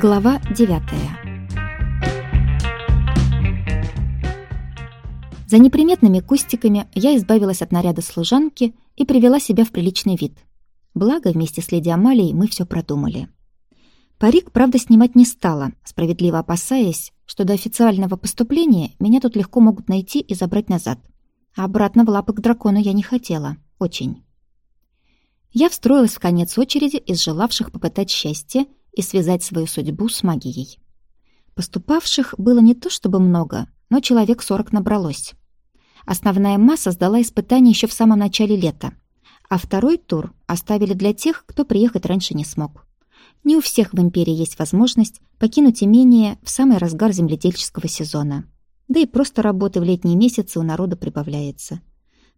Глава 9 За неприметными кустиками я избавилась от наряда служанки и привела себя в приличный вид. Благо, вместе с леди Амалией мы все продумали. Парик, правда, снимать не стала, справедливо опасаясь, что до официального поступления меня тут легко могут найти и забрать назад. А обратно в лапы к дракону я не хотела. Очень. Я встроилась в конец очереди из желавших попытать счастье и связать свою судьбу с магией. Поступавших было не то чтобы много, но человек сорок набралось. Основная масса сдала испытания еще в самом начале лета, а второй тур оставили для тех, кто приехать раньше не смог. Не у всех в Империи есть возможность покинуть имение в самый разгар земледельческого сезона. Да и просто работы в летние месяцы у народа прибавляется.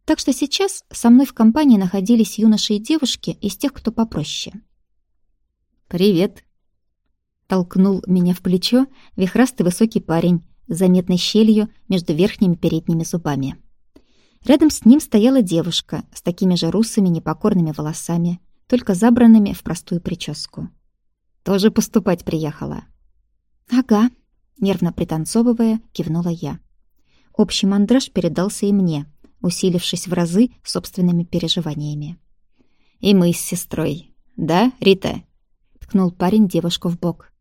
Так что сейчас со мной в компании находились юноши и девушки из тех, кто попроще. «Привет!» Толкнул меня в плечо вихрастый высокий парень с заметной щелью между верхними передними зубами. Рядом с ним стояла девушка с такими же русыми непокорными волосами, только забранными в простую прическу. Тоже поступать приехала. «Ага», — нервно пританцовывая, кивнула я. Общий мандраж передался и мне, усилившись в разы собственными переживаниями. «И мы с сестрой. Да, Рита?» — ткнул парень девушку в бок.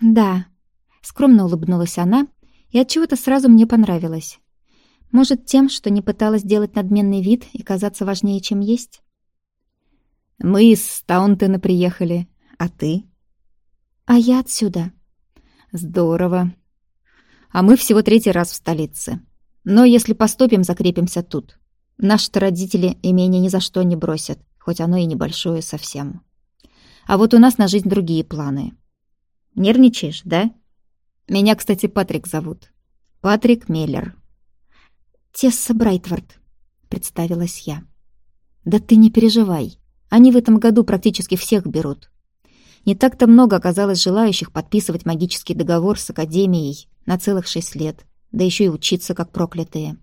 «Да», — скромно улыбнулась она, и от чего то сразу мне понравилось. Может, тем, что не пыталась делать надменный вид и казаться важнее, чем есть? «Мы из Таунтона приехали. А ты?» «А я отсюда». «Здорово. А мы всего третий раз в столице. Но если поступим, закрепимся тут. Наши-то родители имение ни за что не бросят, хоть оно и небольшое совсем. А вот у нас на жизнь другие планы. Нервничаешь, да? Меня, кстати, Патрик зовут. Патрик Меллер». «Тесса Брайтвард», — представилась я. «Да ты не переживай. Они в этом году практически всех берут. Не так-то много оказалось желающих подписывать магический договор с Академией на целых шесть лет, да еще и учиться как проклятые.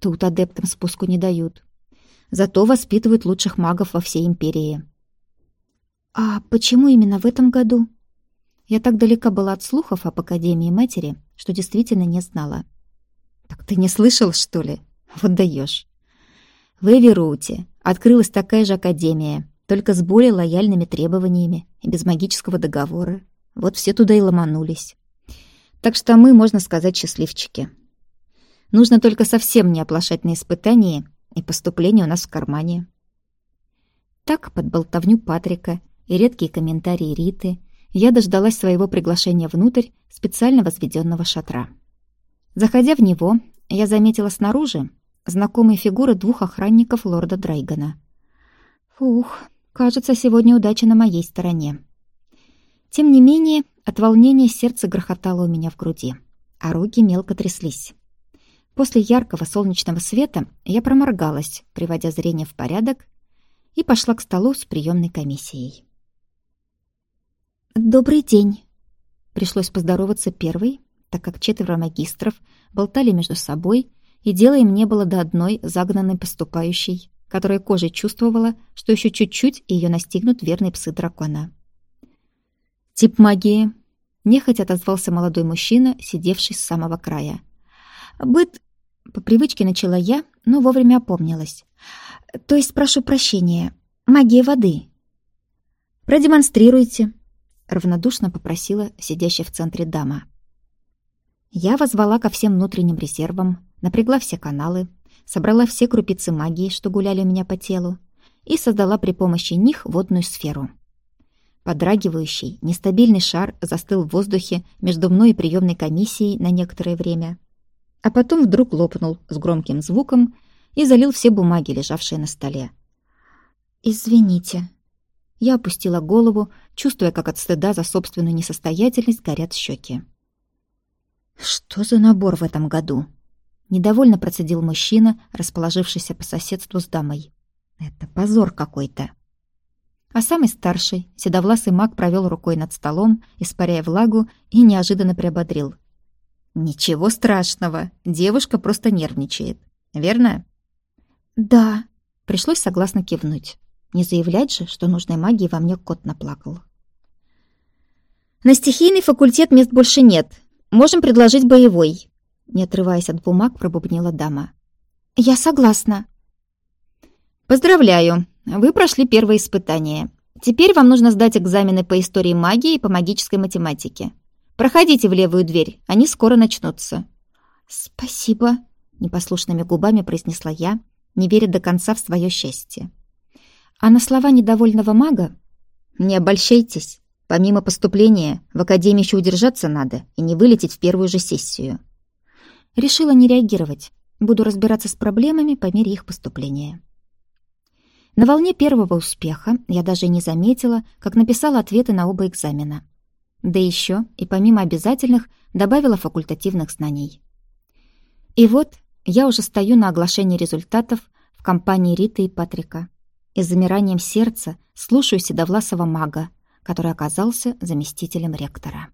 Тут адептам спуску не дают. Зато воспитывают лучших магов во всей империи. «А почему именно в этом году?» Я так далека была от слухов об Академии Матери, что действительно не знала. «Так ты не слышал, что ли? Вот даешь. В Эверуте открылась такая же Академия, только с более лояльными требованиями и без магического договора. Вот все туда и ломанулись. Так что мы, можно сказать, счастливчики. Нужно только совсем не оплошать на испытании, и поступление у нас в кармане. Так, под болтовню Патрика и редкие комментарии Риты, я дождалась своего приглашения внутрь специально возведенного шатра. Заходя в него, я заметила снаружи знакомые фигуры двух охранников лорда Драйгана. Фух, Кажется, сегодня удача на моей стороне. Тем не менее, от волнения сердце грохотало у меня в груди, а руки мелко тряслись. После яркого солнечного света я проморгалась, приводя зрение в порядок, и пошла к столу с приемной комиссией. «Добрый день!» Пришлось поздороваться первой, так как четверо магистров болтали между собой, и дело им не было до одной загнанной поступающей которая кожей чувствовала, что еще чуть-чуть ее настигнут верные псы дракона. «Тип магии», — нехотя отозвался молодой мужчина, сидевший с самого края. «Быт...» — по привычке начала я, но вовремя опомнилась. «То есть, прошу прощения, магия воды». «Продемонстрируйте», — равнодушно попросила сидящая в центре дама. Я возвала ко всем внутренним резервам, напрягла все каналы, собрала все крупицы магии, что гуляли у меня по телу, и создала при помощи них водную сферу. Подрагивающий, нестабильный шар застыл в воздухе между мной и приемной комиссией на некоторое время. А потом вдруг лопнул с громким звуком и залил все бумаги, лежавшие на столе. «Извините». Я опустила голову, чувствуя, как от стыда за собственную несостоятельность горят щеки. «Что за набор в этом году?» Недовольно процедил мужчина, расположившийся по соседству с дамой. Это позор какой-то. А самый старший, седовласый маг провел рукой над столом, испаряя влагу, и неожиданно приободрил. «Ничего страшного, девушка просто нервничает, верно?» «Да», — пришлось согласно кивнуть. Не заявлять же, что нужной магии во мне кот наплакал. На стихийный факультет мест больше нет. Можем предложить боевой. Не отрываясь от бумаг, пробубнила дама. Я согласна. Поздравляю. Вы прошли первое испытание. Теперь вам нужно сдать экзамены по истории магии и по магической математике. Проходите в левую дверь, они скоро начнутся. Спасибо, непослушными губами произнесла я, не веря до конца в свое счастье. А на слова недовольного мага «Не обольщайтесь. Помимо поступления, в академии еще удержаться надо и не вылететь в первую же сессию». Решила не реагировать. Буду разбираться с проблемами по мере их поступления. На волне первого успеха я даже не заметила, как написала ответы на оба экзамена. Да еще и помимо обязательных добавила факультативных знаний. И вот я уже стою на оглашении результатов в компании Риты и Патрика и с замиранием сердца слушаю седовласого мага, который оказался заместителем ректора.